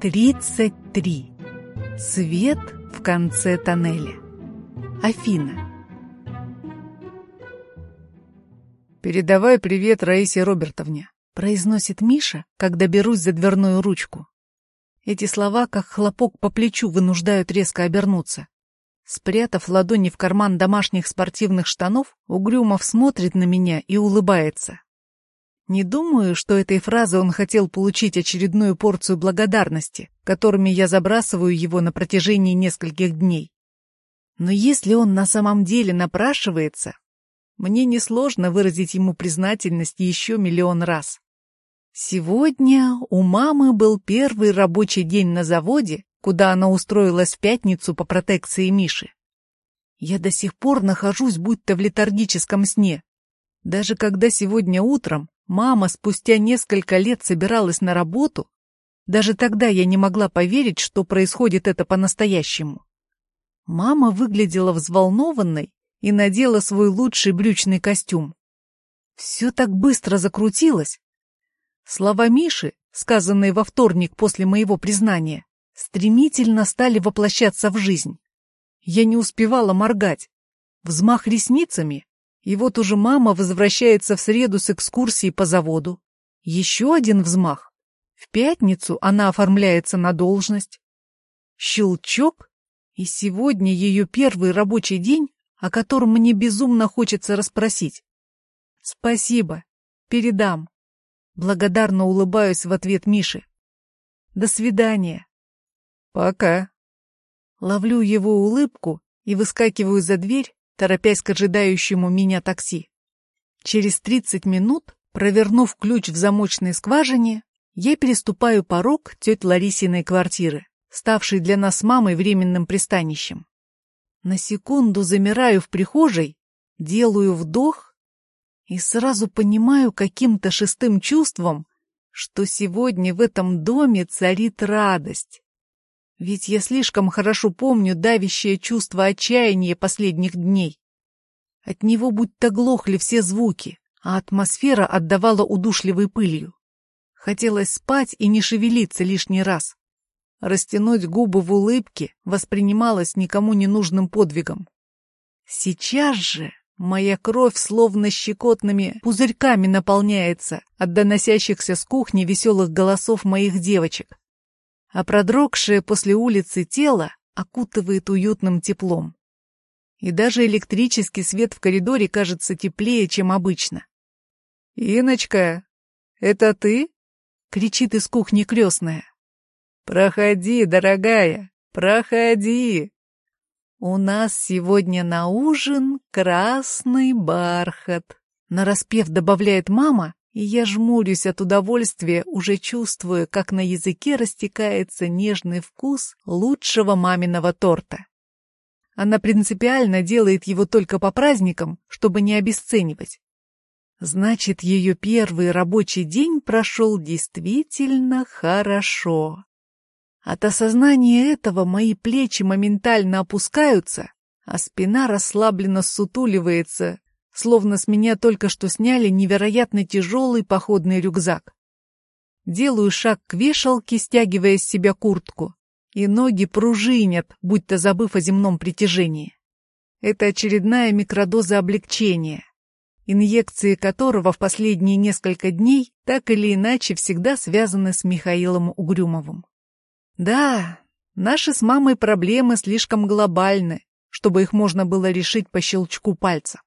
33. Свет в конце тоннеля. Афина. «Передавай привет Раисе Робертовне», — произносит Миша, когда берусь за дверную ручку. Эти слова, как хлопок по плечу, вынуждают резко обернуться. Спрятав ладони в карман домашних спортивных штанов, Угрюмов смотрит на меня и улыбается. Не думаю, что этой фразой он хотел получить очередную порцию благодарности, которыми я забрасываю его на протяжении нескольких дней. Но если он на самом деле напрашивается, мне несложно выразить ему признательность еще миллион раз. Сегодня у мамы был первый рабочий день на заводе, куда она устроилась в пятницу по протекции Миши. Я до сих пор нахожусь будто в летаргическом сне. Даже когда сегодня утром Мама спустя несколько лет собиралась на работу. Даже тогда я не могла поверить, что происходит это по-настоящему. Мама выглядела взволнованной и надела свой лучший брючный костюм. Все так быстро закрутилось. Слова Миши, сказанные во вторник после моего признания, стремительно стали воплощаться в жизнь. Я не успевала моргать. Взмах ресницами, и вот уже мама возвращается в среду с экскурсией по заводу. Еще один взмах. В пятницу она оформляется на должность. Щелчок, и сегодня ее первый рабочий день, о котором мне безумно хочется расспросить. Спасибо, передам. Благодарно улыбаюсь в ответ Мише. До свидания. Пока. Ловлю его улыбку и выскакиваю за дверь, торопясь к ожидающему меня такси. Через 30 минут, провернув ключ в замочной скважине, я переступаю порог теть Ларисиной квартиры, ставшей для нас мамой временным пристанищем. На секунду замираю в прихожей, делаю вдох и сразу понимаю каким-то шестым чувством, что сегодня в этом доме царит радость. Ведь я слишком хорошо помню давящее чувство отчаяния последних дней. От него будто глохли все звуки, а атмосфера отдавала удушливой пылью. Хотелось спать и не шевелиться лишний раз. Растянуть губы в улыбке воспринималось никому не нужным подвигом. Сейчас же моя кровь словно щекотными пузырьками наполняется от доносящихся с кухни веселых голосов моих девочек а продрогшее после улицы тело окутывает уютным теплом. И даже электрический свет в коридоре кажется теплее, чем обычно. «Иночка, это ты?» — кричит из кухни крестная. «Проходи, дорогая, проходи!» «У нас сегодня на ужин красный бархат», — нараспев добавляет мама и я жмурюсь от удовольствия, уже чувствуя, как на языке растекается нежный вкус лучшего маминого торта. Она принципиально делает его только по праздникам, чтобы не обесценивать. Значит, ее первый рабочий день прошел действительно хорошо. От осознания этого мои плечи моментально опускаются, а спина расслабленно сутуливается, словно с меня только что сняли невероятно тяжелый походный рюкзак. Делаю шаг к вешалке, стягивая с себя куртку, и ноги пружинят, будто забыв о земном притяжении. Это очередная микродоза облегчения, инъекции которого в последние несколько дней так или иначе всегда связаны с Михаилом Угрюмовым. Да, наши с мамой проблемы слишком глобальны, чтобы их можно было решить по щелчку пальца.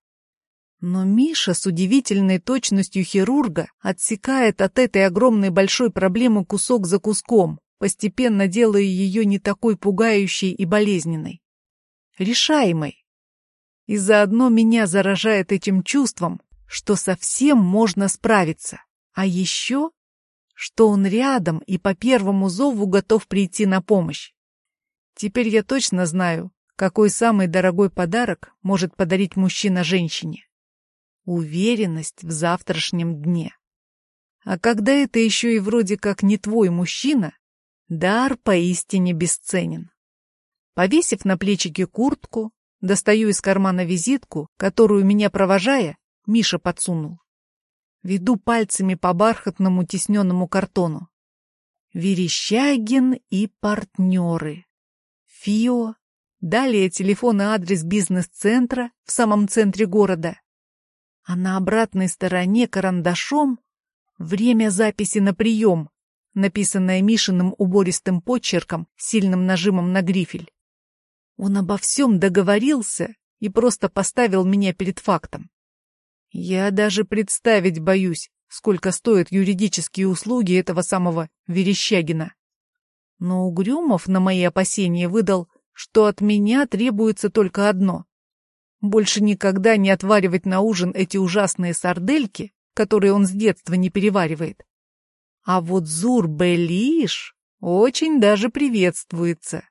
Но Миша с удивительной точностью хирурга отсекает от этой огромной большой проблемы кусок за куском, постепенно делая ее не такой пугающей и болезненной. Решаемой. И заодно меня заражает этим чувством, что совсем можно справиться. А еще, что он рядом и по первому зову готов прийти на помощь. Теперь я точно знаю, какой самый дорогой подарок может подарить мужчина женщине уверенность в завтрашнем дне. А когда это еще и вроде как не твой мужчина, дар поистине бесценен. Повесив на плечики куртку, достаю из кармана визитку, которую меня провожая, Миша подсунул. Веду пальцами по бархатному тисненному картону. Верещагин и партнеры. ФИО. Далее телефон и адрес бизнес-центра в самом центре города. А на обратной стороне карандашом время записи на прием, написанное Мишиным убористым почерком, сильным нажимом на грифель. Он обо всем договорился и просто поставил меня перед фактом. Я даже представить боюсь, сколько стоят юридические услуги этого самого Верещагина. Но Угрюмов на мои опасения выдал, что от меня требуется только одно. Больше никогда не отваривать на ужин эти ужасные сардельки, которые он с детства не переваривает. А вот Зур-Белиш очень даже приветствуется.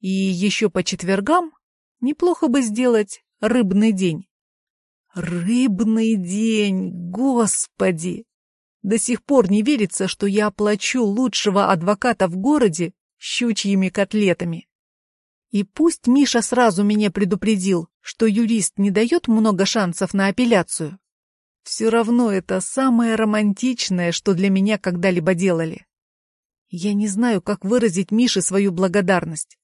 И еще по четвергам неплохо бы сделать рыбный день. Рыбный день, господи! До сих пор не верится, что я оплачу лучшего адвоката в городе щучьими котлетами. И пусть Миша сразу меня предупредил, что юрист не дает много шансов на апелляцию, все равно это самое романтичное, что для меня когда-либо делали. Я не знаю, как выразить Мише свою благодарность.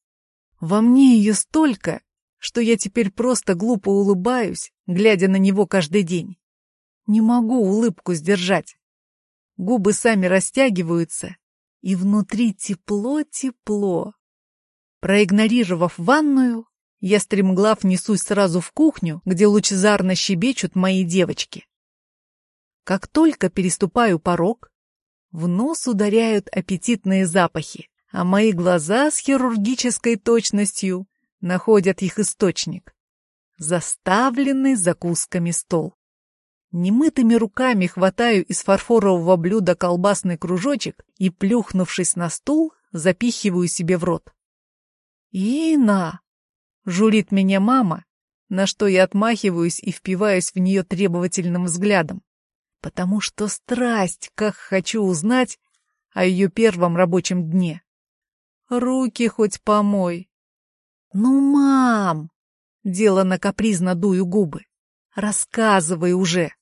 Во мне ее столько, что я теперь просто глупо улыбаюсь, глядя на него каждый день. Не могу улыбку сдержать. Губы сами растягиваются, и внутри тепло-тепло. Проигнорировав ванную, я стремглав несусь сразу в кухню, где лучезарно щебечут мои девочки. Как только переступаю порог, в нос ударяют аппетитные запахи, а мои глаза с хирургической точностью находят их источник. Заставленный закусками стол. Немытыми руками хватаю из фарфорового блюда колбасный кружочек и, плюхнувшись на стул, запихиваю себе в рот. «Ина!» — журит меня мама, на что я отмахиваюсь и впиваюсь в нее требовательным взглядом, потому что страсть, как хочу узнать о ее первом рабочем дне. Руки хоть помой, «Ну, мам!» — делано капризно дую губы. «Рассказывай уже!»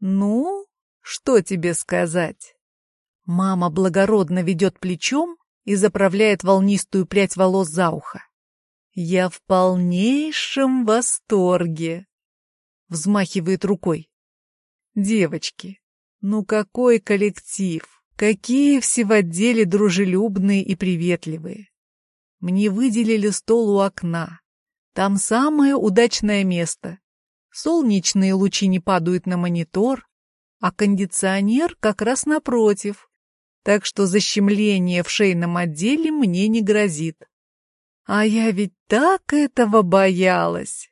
«Ну, что тебе сказать?» Мама благородно ведет плечом и заправляет волнистую прядь волос за ухо. «Я в полнейшем восторге!» Взмахивает рукой. «Девочки, ну какой коллектив! Какие все в отделе дружелюбные и приветливые! Мне выделили стол у окна. Там самое удачное место. Солнечные лучи не падают на монитор, а кондиционер как раз напротив. Так что защемление в шейном отделе мне не грозит. А я ведь так этого боялась.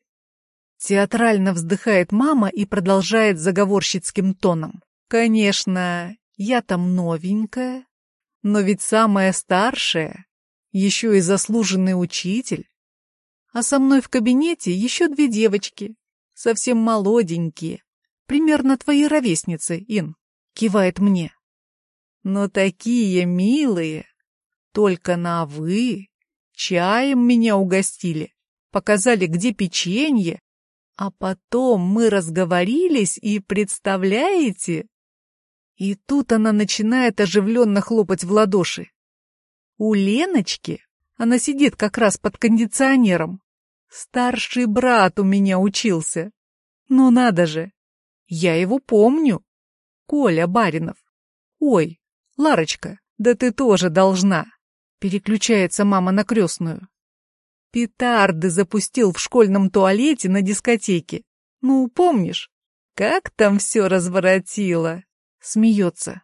Театрально вздыхает мама и продолжает заговорщицким тоном. Конечно, я там новенькая, но ведь самая старшая еще и заслуженный учитель. А со мной в кабинете еще две девочки, совсем молоденькие, примерно твои ровесницы, Ин, кивает мне. Но такие милые, только на «вы», чаем меня угостили, показали, где печенье, а потом мы разговорились и, представляете? И тут она начинает оживленно хлопать в ладоши. У Леночки, она сидит как раз под кондиционером, старший брат у меня учился. Ну надо же, я его помню. Коля Баринов. Ой, Ларочка, да ты тоже должна. Переключается мама на крестную. Петарды запустил в школьном туалете на дискотеке. Ну, помнишь? Как там все разворотило? Смеется.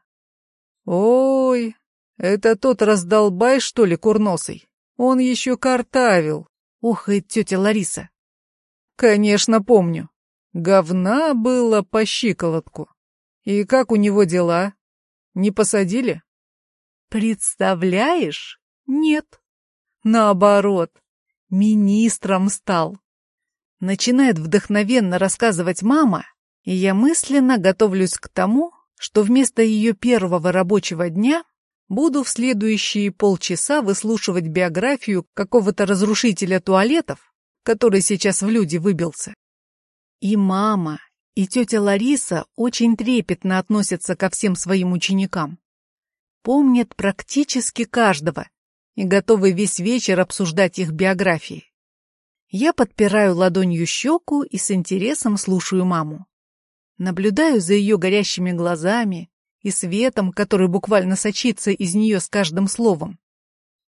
Ой, это тот раздолбай, что ли, курносый? Он еще картавил. И тетя Лариса. Конечно, помню. Говна было по щиколотку. И как у него дела? Не посадили? Представляешь? Нет. Наоборот, министром стал. Начинает вдохновенно рассказывать мама, и я мысленно готовлюсь к тому, что вместо ее первого рабочего дня Буду в следующие полчаса выслушивать биографию какого-то разрушителя туалетов, который сейчас в люди выбился. И мама, и тетя Лариса очень трепетно относятся ко всем своим ученикам. помнят практически каждого и готовы весь вечер обсуждать их биографии. Я подпираю ладонью щеку и с интересом слушаю маму. Наблюдаю за ее горящими глазами и светом, который буквально сочится из нее с каждым словом.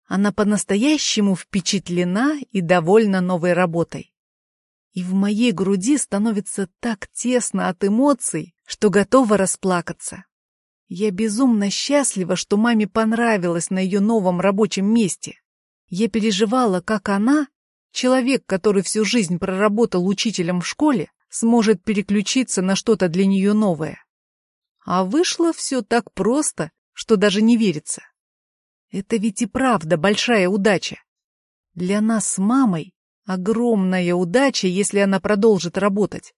Она по-настоящему впечатлена и довольна новой работой. И в моей груди становится так тесно от эмоций, что готова расплакаться. Я безумно счастлива, что маме понравилось на ее новом рабочем месте. Я переживала, как она, человек, который всю жизнь проработал учителем в школе, сможет переключиться на что-то для нее новое. А вышло все так просто, что даже не верится. Это ведь и правда большая удача. Для нас с мамой огромная удача, если она продолжит работать.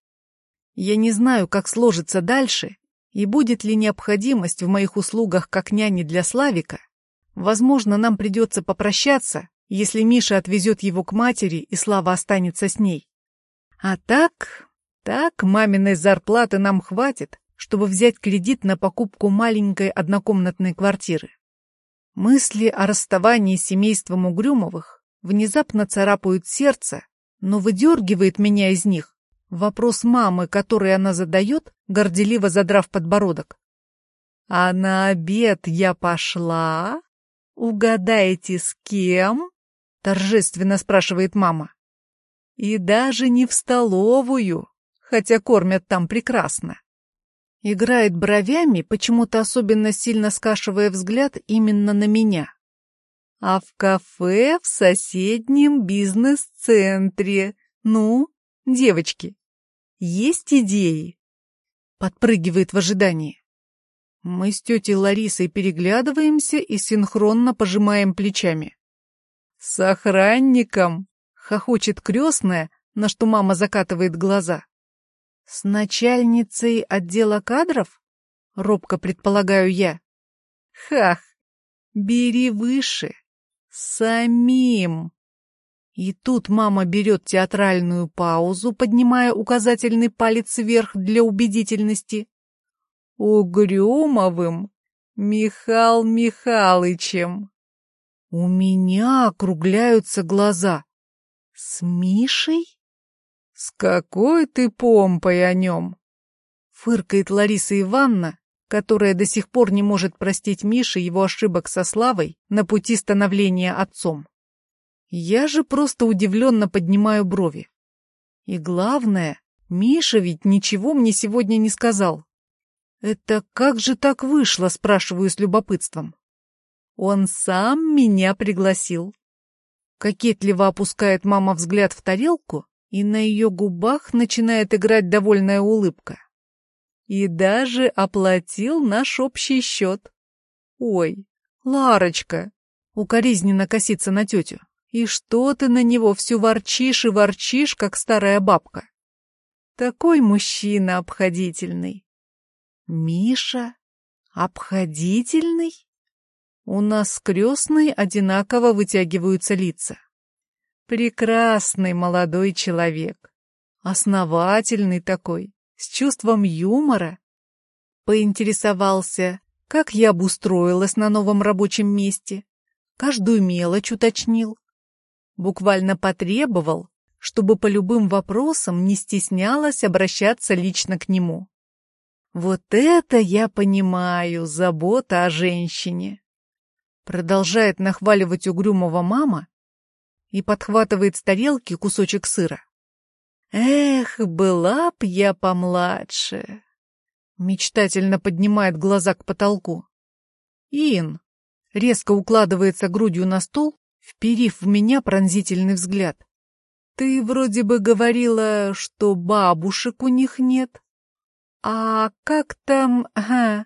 Я не знаю, как сложится дальше, и будет ли необходимость в моих услугах как няни для Славика? Возможно, нам придется попрощаться, если Миша отвезет его к матери, и Слава останется с ней. А так, так маминой зарплаты нам хватит, чтобы взять кредит на покупку маленькой однокомнатной квартиры. Мысли о расставании с семейством Угрюмовых внезапно царапают сердце, но выдергивает меня из них Вопрос мамы, который она задает, горделиво задрав подбородок. «А на обед я пошла? Угадаете, с кем?» — торжественно спрашивает мама. «И даже не в столовую, хотя кормят там прекрасно». Играет бровями, почему-то особенно сильно скашивая взгляд именно на меня. «А в кафе в соседнем бизнес-центре. Ну, девочки, есть идеи?» Подпрыгивает в ожидании. Мы с тетей Ларисой переглядываемся и синхронно пожимаем плечами. «С охранником!» — хохочет крестная, на что мама закатывает глаза. «С начальницей отдела кадров?» — робко предполагаю я. «Хах! Бери выше! Самим!» И тут мама берет театральную паузу, поднимая указательный палец вверх для убедительности. Угрюмовым Михал Михалычем. У меня округляются глаза. С Мишей? С какой ты помпой о нем? Фыркает Лариса Ивановна, которая до сих пор не может простить Мише его ошибок со Славой на пути становления отцом. Я же просто удивленно поднимаю брови. И главное, Миша ведь ничего мне сегодня не сказал. Это как же так вышло, спрашиваю с любопытством. Он сам меня пригласил. Кокетливо опускает мама взгляд в тарелку, и на ее губах начинает играть довольная улыбка. И даже оплатил наш общий счет. Ой, Ларочка, укоризненно косится на тетю. И что ты на него всю ворчишь и ворчишь, как старая бабка? Такой мужчина обходительный. Миша? Обходительный? У нас с крестной одинаково вытягиваются лица. Прекрасный молодой человек. Основательный такой, с чувством юмора. Поинтересовался, как я обустроилась на новом рабочем месте. Каждую мелочь уточнил буквально потребовал, чтобы по любым вопросам не стеснялась обращаться лично к нему. Вот это я понимаю, забота о женщине. Продолжает нахваливать угрюмого мама и подхватывает с тарелки кусочек сыра. Эх, была б я помладше. Мечтательно поднимает глаза к потолку. Ин резко укладывается грудью на стол вперив в меня пронзительный взгляд. «Ты вроде бы говорила, что бабушек у них нет. А как там, ага,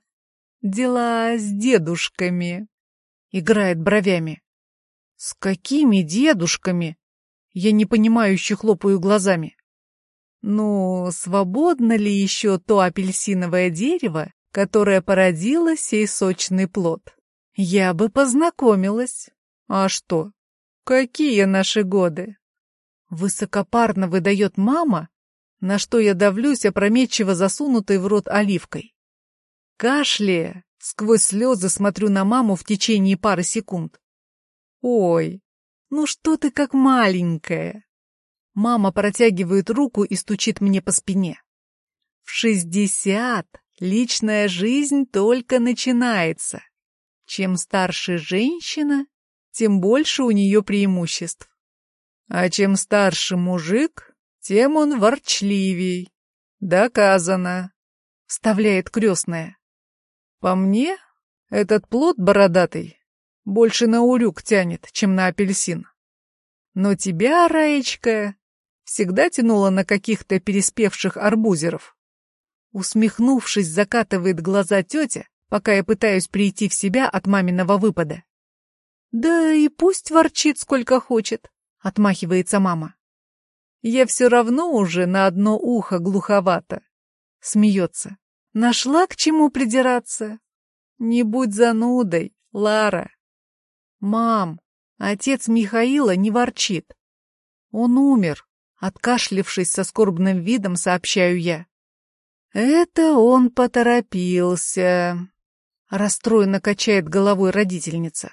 дела с дедушками?» Играет бровями. «С какими дедушками?» Я непонимающе хлопаю глазами. «Ну, свободно ли еще то апельсиновое дерево, которое породило сей сочный плод? Я бы познакомилась». А что? Какие наши годы? Высокопарно выдает мама, на что я давлюсь опрометчиво засунутой в рот оливкой. Кашляя, Сквозь слезы смотрю на маму в течение пары секунд. Ой, ну что ты как маленькая. Мама протягивает руку и стучит мне по спине. В шестьдесят личная жизнь только начинается. Чем старше женщина, тем больше у нее преимуществ. А чем старше мужик, тем он ворчливей. Доказано, — вставляет крестная. По мне, этот плод бородатый больше на урюк тянет, чем на апельсин. Но тебя, Раечка, всегда тянуло на каких-то переспевших арбузеров. Усмехнувшись, закатывает глаза тетя, пока я пытаюсь прийти в себя от маминого выпада. «Да и пусть ворчит сколько хочет», — отмахивается мама. «Я все равно уже на одно ухо глуховато», — смеется. «Нашла к чему придираться? Не будь занудой, Лара». «Мам, отец Михаила не ворчит. Он умер», — откашлившись со скорбным видом, сообщаю я. «Это он поторопился», — расстроенно качает головой родительница.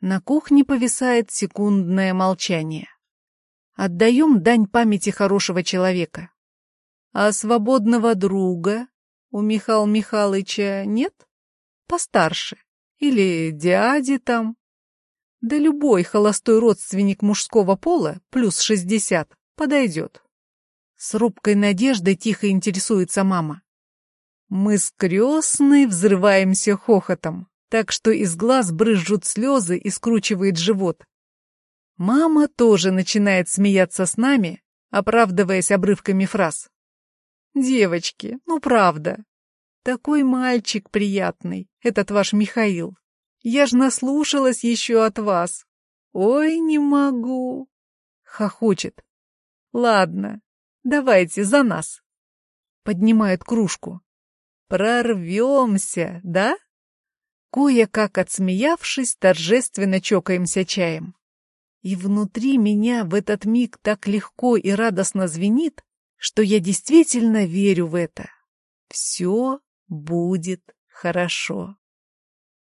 На кухне повисает секундное молчание. Отдаем дань памяти хорошего человека. А свободного друга у Михаила Михайловича нет? Постарше. Или дяди там. Да любой холостой родственник мужского пола, плюс шестьдесят, подойдет. С робкой надеждой тихо интересуется мама. Мы с крестной взрываемся хохотом так что из глаз брызжут слезы и скручивает живот. Мама тоже начинает смеяться с нами, оправдываясь обрывками фраз. «Девочки, ну правда, такой мальчик приятный, этот ваш Михаил. Я ж наслушалась еще от вас. Ой, не могу!» Хохочет. «Ладно, давайте за нас!» Поднимает кружку. «Прорвемся, да?» Кое-как отсмеявшись, торжественно чокаемся чаем. И внутри меня в этот миг так легко и радостно звенит, что я действительно верю в это. Все будет хорошо.